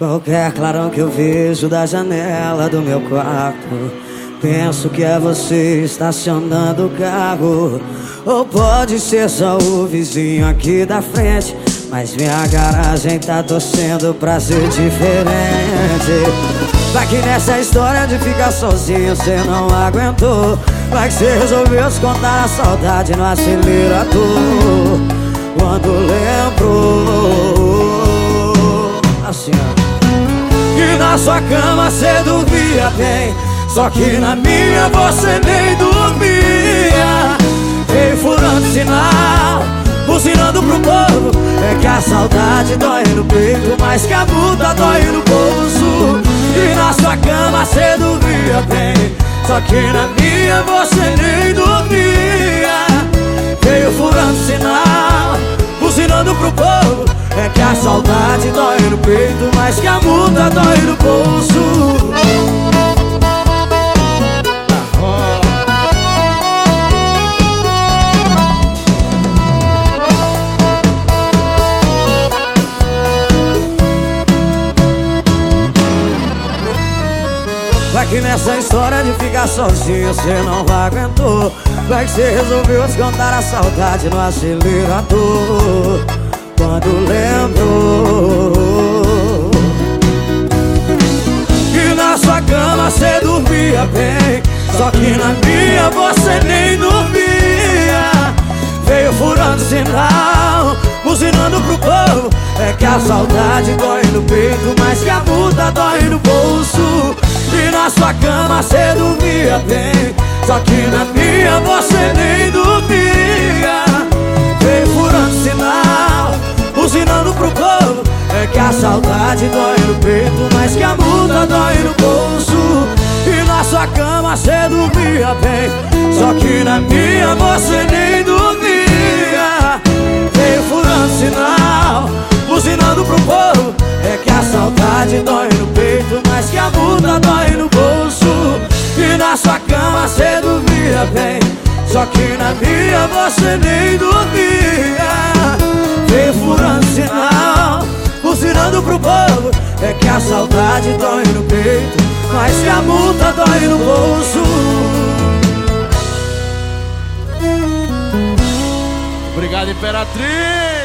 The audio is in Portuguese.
Qualquer clarão que eu vejo da janela do meu quarto. Penso que é você estacionando o carro. Ou pode ser só o vizinho aqui da frente. Mas minha garagem tá torcendo pra ser diferente. Vai que nessa história de ficar sozinho cê não aguentou. Vai que cê resolveu esconder a saudade no acelerador. Quando lembrou na sua cama cê dormia bem só que na minha você nem dormia. Veio furando sinal, buzinando pro povo. É que a saudade dói no peito Mais que a multa dói no bolso. E na sua cama cê dormia bem Só que na minha você nem peito Mais que a multa dói no bolso. Vai que nessa história de ficar sozinho Cê não aguentou. Vai que cê resolveu descontar a saudade no acelerador Quando lembrou Que na sua cama cê dormia bem Só que na minha você nem dormia. Veio furando sinal Buzinando pro povo É que a saudade dói no peito Mas que a multa dói no bolso. E na sua cama cê dormia bem Só que na minha você nem saudade dói no peito Mas que a multa dói no bolso. E na sua cama cê dormia bem Só que na minha você nem dormia. Veio furando sinal, buzinando pro povo É que a saudade dói no peito Mas que a multa dói na sua cama cê dormia bem Só que na minha você nem dormia. Veio furando sinal, pro É que a saudade dói no peito Mas que a multa dói no bolso Obrigado, Imperatriz!